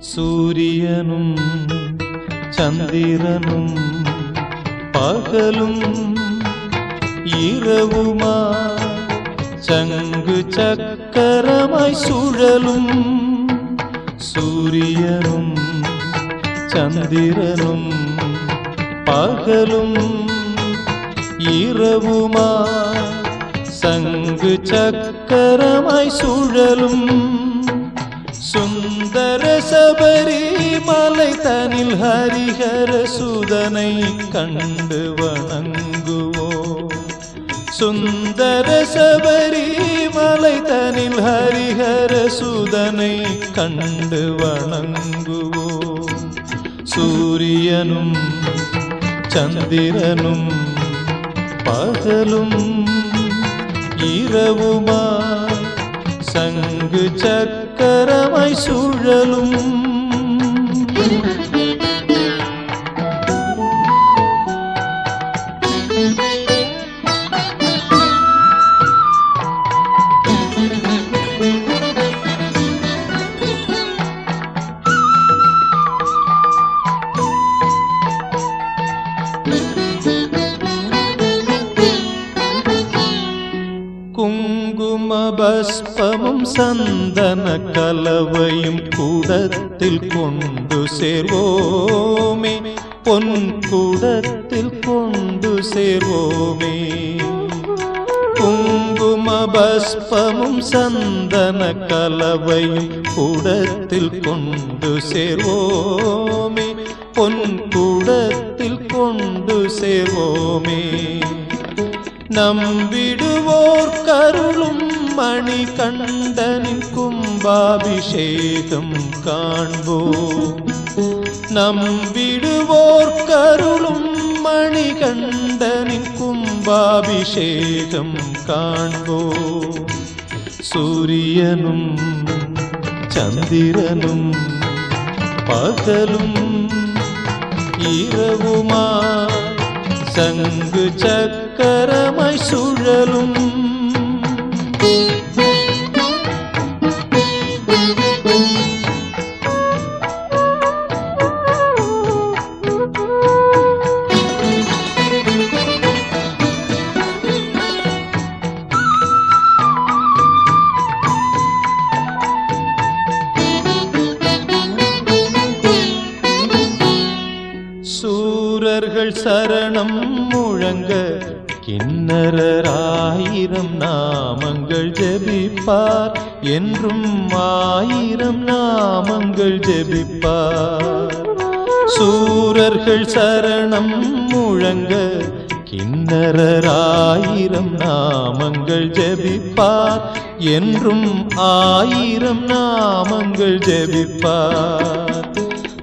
சூரியனும் சந்திரனும் பகலும் இரவுமா? சங்கு சக்கரமாய் சுழலும் சூரியனும் சந்திரனும் பகலும் இரவுமா? சங்கு சக்கரமாய் சுழலும் சுந்தர சபரி மலை தனில் ஹரிஹர சுதனை கண்டு வணங்குவோ. சுந்தர சபரி மலை தனில் ஹரிஹர சுதனை கண்டு வணங்குவோ. சூரியனும் சந்திரனும் பகலும் இரவுமா சங்கு சக்கரமாய் சுழலும். குங்கும பஸ்பமும் சந்தன கலவையும் கூடத்தில் கொண்டு சேர்வோமே. பொன் கூடத்தில் கொண்டு சேர்வோமே. குங்கும பஸ்பமும் சந்தன கலவையும் கூடத்தில் கொண்டு சேர்வோமே. பொன் கூடத்தில் கொண்டு சேர்வோமே. നമ്പിടുവോർ കരുളും മണി മണികണ്ഠനിൻ കുംഭാഭിഷേകം കാണോ നമ്പിടുവോർ കരുളും മണി മണികണ്ഠനിൻ കുംഭാഭിഷേകം കാൺപോ സൂര്യനും ചന്ദ്രനും പകലും ഇരവുമാ சங்கு சக்கரமை சுழலும். சரணம் கிண்ணறாயிரம் நாமங்கள் ஜெபிப்பார். என்றும் ஆயிரம் நாமங்கள் ஜெபிப்பார். சூரர்கள் சரணம் முழங்க கிண்ணரராயிரம் நாமங்கள் ஜெபிப்பார். என்றும் ஆயிரம் நாமங்கள் ஜெபிப்பார்.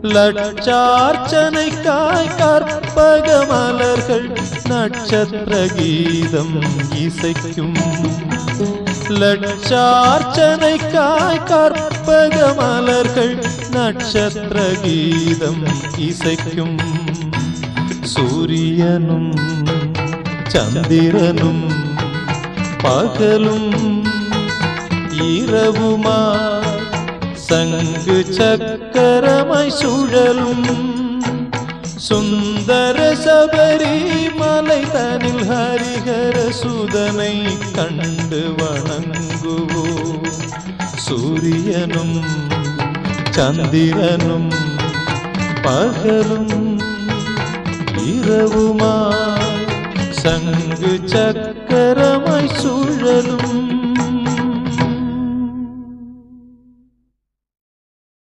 லட்சார்ச்சனைக்காய் கற்பகமலர் நட்சத்திர கீதம் இசைக்கும். லட்சார்ச்சனைக்காய் கற்பக மலர்கள் நட்சத்திர கீதம் இசைக்கும். சூரியனும் சந்திரனும் பகலும் இரவுமா சங்கு சக்கரமாய் சுழலும். சுந்தர சபரி தனில் ஹரிகர சுதனை கண்டு வணங்குவோம் சூரியனும் சந்திரனும் பகலும் இரவுமா சங்கு சக்கரமாய் சூழலும்